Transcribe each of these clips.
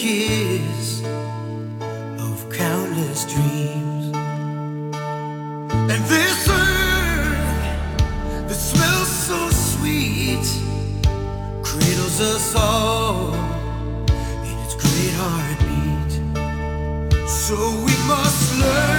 Kiss of countless dreams. And this earth that smells so sweet cradles us all in its great heartbeat. So we must learn.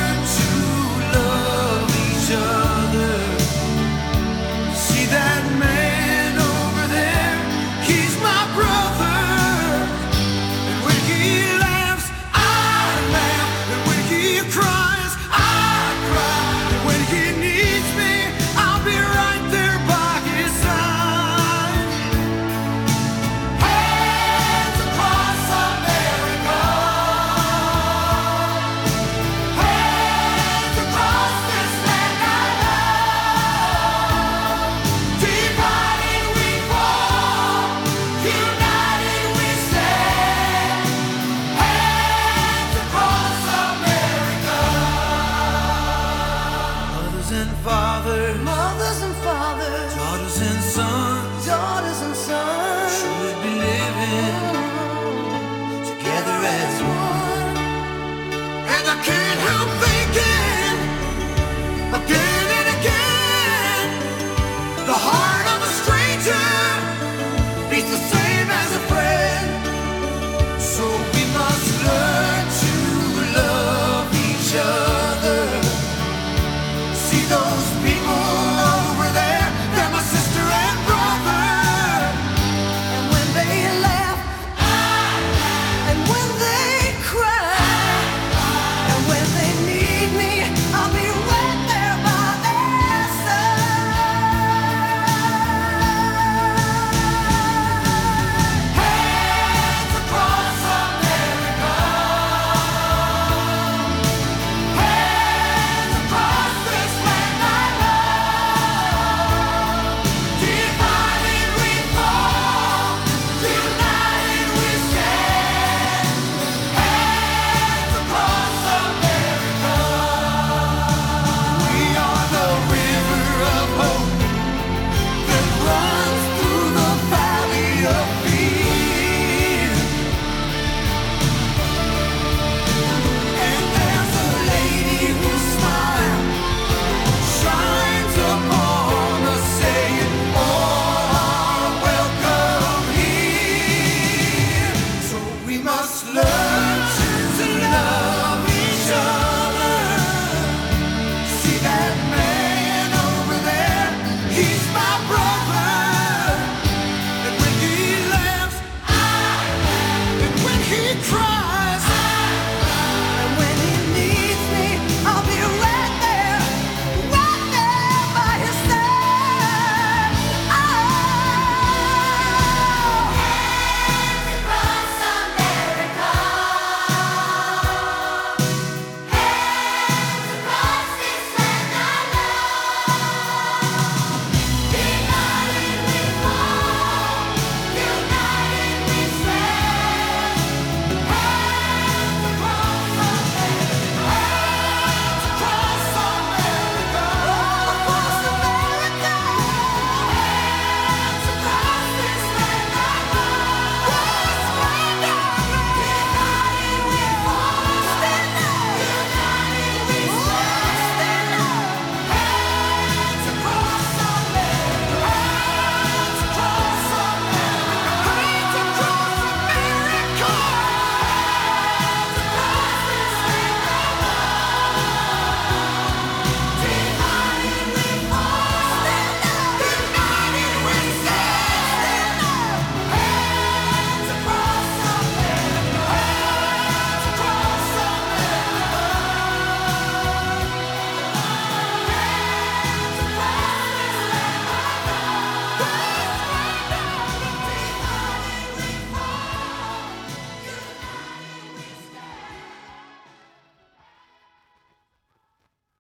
He's my brother.